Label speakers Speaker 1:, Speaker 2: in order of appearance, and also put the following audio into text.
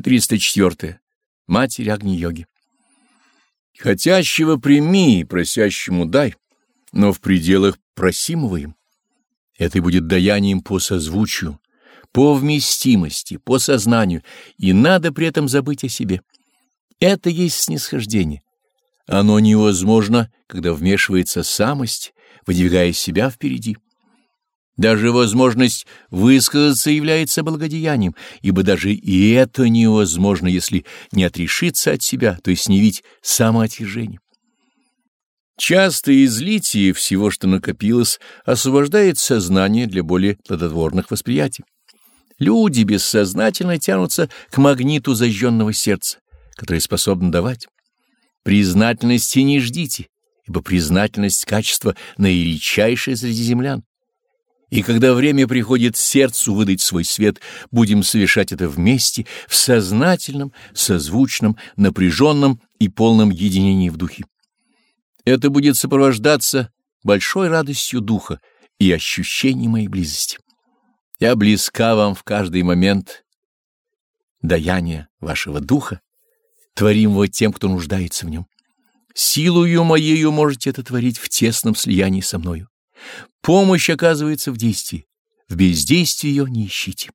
Speaker 1: 404. Матерь Агни-йоги. Хотящего прими и просящему дай, но в пределах просимого им. Это и будет даянием по созвучию, по вместимости, по сознанию, и надо при этом забыть о себе. Это есть снисхождение. Оно невозможно, когда вмешивается самость, выдвигая себя впереди. Даже возможность высказаться является благодеянием, ибо даже и это невозможно, если не отрешиться от себя, то есть не видеть самоотвержение. Частое излитие всего, что накопилось, освобождает сознание для более плодотворных восприятий. Люди бессознательно тянутся к магниту зажженного сердца, который способен давать. Признательности не ждите, ибо признательность — качество наиричайшее среди землян. И когда время приходит сердцу выдать свой свет, будем совершать это вместе, в сознательном, созвучном, напряженном и полном единении в духе. Это будет сопровождаться большой радостью духа и ощущением моей близости. Я близка вам в каждый момент даяния вашего духа, творимого тем, кто нуждается в нем. Силою моею можете это творить в тесном слиянии со мною. Помощь оказывается в действии, в бездействии ее не ищите.